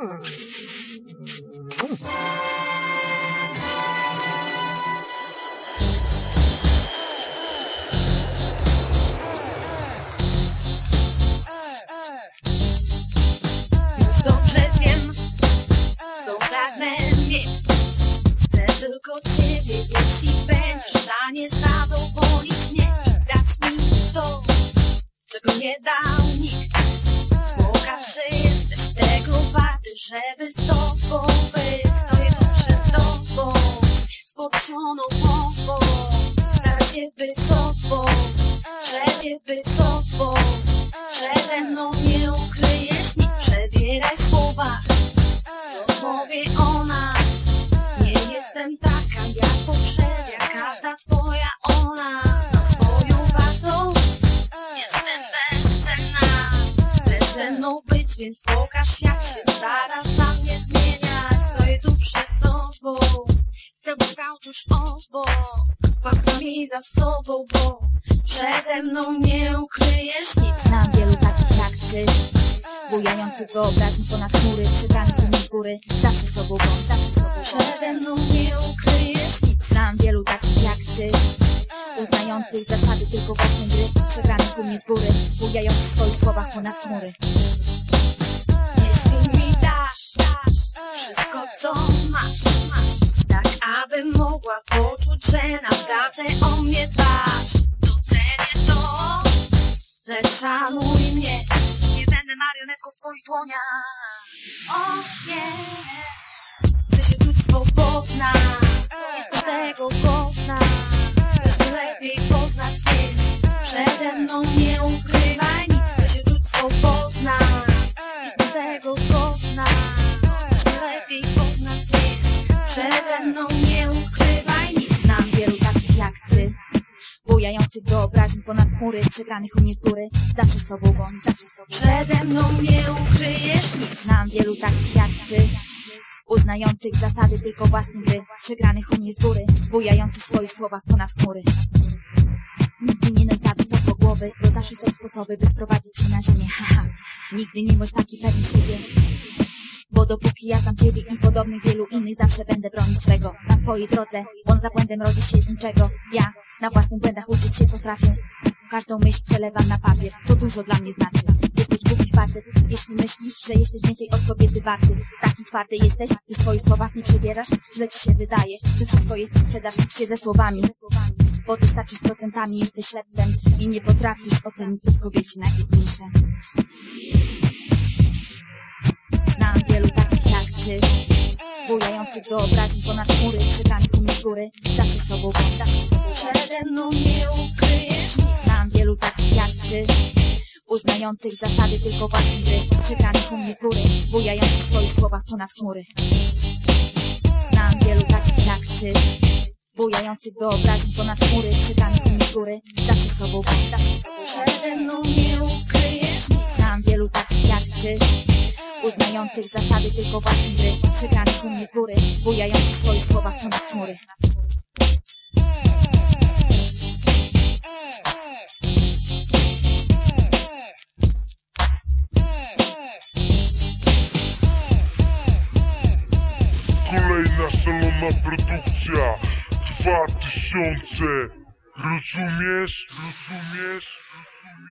Już dobrze wiem, co pragnę mieć. Chcę tylko ciebie, jeśli będziesz w stanie zadowolić mnie i dać mi to, czego nie dał żeby z tobą być. Stoję tu przed tobą, z podniesioną głową. Staraj się sobą. Przede mną nie ukryjesz nic, przebieraj słowa. Rozmowie o nas nie jestem taka jak poprzednia. Każda twoja ona więc pokaż jak się starasz na mnie zmieniać. Stoję tu przed tobą, chcę stał tuż obok. Kłamstwa mi za sobą, bo przede mną nie ukryjesz nic. Znam wielu takich jak ty Bujających wyobraźni ponad chmury mi z góry Zawsze sobą bądź, zawsze sobą Przede mną nie ukryjesz nic. Znam wielu takich jak ty Uznających zasady tylko własnej gry Przegranych u mnie z góry Bujających w swoich słowach ponad chmury że naprawdę o mnie dbasz. Docenię to, lecz szanuj mnie. Nie będę marionetką w twoich dłoniach. O nie, chcę się czuć swobodna, jestem tego godna. Chcesz mnie lepiej poznać, więc przede mną nie ukrywaj nic. Chcę się czuć swobodna. Jestem tego godna Chcesz mnie lepiej poznać, więc Przede mną nie ukrywaj Bujających wyobraźni ponad chmury Przegranych u mnie z góry. Zawsze sobą bądź, zawsze sobą Przede mną nie ukryjesz nic. Znam wielu takich jak ty. Uznających zasady tylko własnej gry. Przegranych u mnie z góry Bujających swoich słowach ponad chmury. Nigdy nie noś za wysoko głowy Bo zawsze są sposoby, by sprowadzić cię na ziemię. Haha, nigdy nie bądź taki pewny siebie. Bo dopóki ja znam ciebie i podobnych wielu innych Zawsze będę bronić swego. Na twojej drodze, on za błędem rodzi się z niczego. Ja na własnych błędach uczyć się potrafię. Każdą myśl przelewam na papier. To dużo dla mnie znaczy. Jesteś głupi facet Jeśli myślisz, że jesteś więcej od kobiety warty. Taki twardy jesteś, ty w swoich słowach nie przebierasz Źle ci się wydaje, że wszystko jest sprzedaż się ze słowami. Bo ty starczy z procentami, jesteś ślepcem I nie potrafisz ocenić co w kobiecie najpiękniejsze Znam wielu takich jak ty Bujających wyobraźni ponad chmury Przegranych u mnie z góry. Zawsze sobą zawsze sobą. Przede mną nie ukryjesz nic. Znam wielu takich jak ty Uznających zasady tylko własnej gry. Przegranych u mnie z góry Bujających w swoich słowach ponad chmury. Znam wielu takich jak ty Bujających wyobraźni ponad chmury. Przegranych u mnie z góry Zawsze sobą zawsze sobą. Przede mną nie ukryjesz Uznających zasady tylko własnej gry Przegranych u mnie z góry Bujających w swoich słowach ponad chmury Kolejna szalona produkcja Dwa tysiące Rozumiesz? Rozumiesz?